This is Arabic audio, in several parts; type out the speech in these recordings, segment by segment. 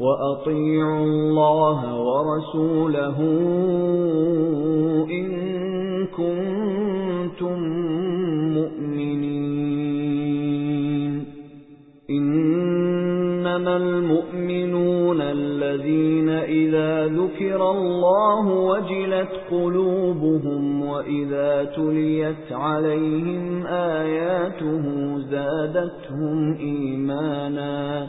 وأطيعوا الله ورسوله إن كنتم مؤمنين. إنما المؤمنون الذين إذا ذكر الله وجلت قلوبهم وإذا تليت عليهم آياته زادتهم إيمانا.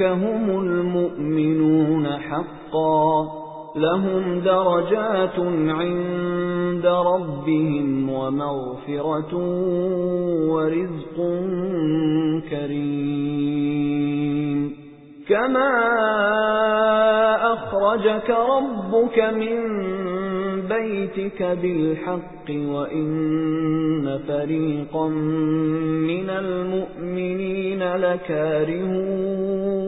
أُولَئِكَ هُمُ الْمُؤْمِنُونَ حَقًّا لَهُمْ دَرَجَاتٌ عِندَ رَبِّهِمْ وَمَغْفِرَةٌ وَرِزْقٌ كَرِيمٌ كَمَا أَخْرَجَكَ رَبُّكَ مِنْ بَيْتِكَ بِالْحَقِّ وَإِنَّ فَرِيقًا مِنَ الْمُؤْمِنِينَ لَكَارِهُونَ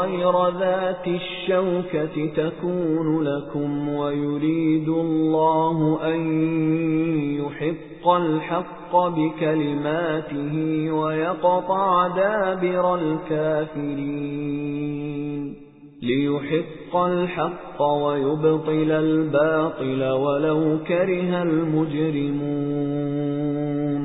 غَيْرَ ذَاتِ الشَّوْكَةِ تَكُونُ لَكُمْ وَيُرِيدُ اللَّهُ أَن يُحِقَّ الْحَقَّ بِكَلِمَاتِهِ وَيَقْطَعَ دَابِرَ الْكَافِرِينَ. لِيُحِقَّ الْحَقَّ وَيُبْطِلَ الْبَاطِلَ وَلَوْ كَرِهَ الْمُجْرِمُونَ.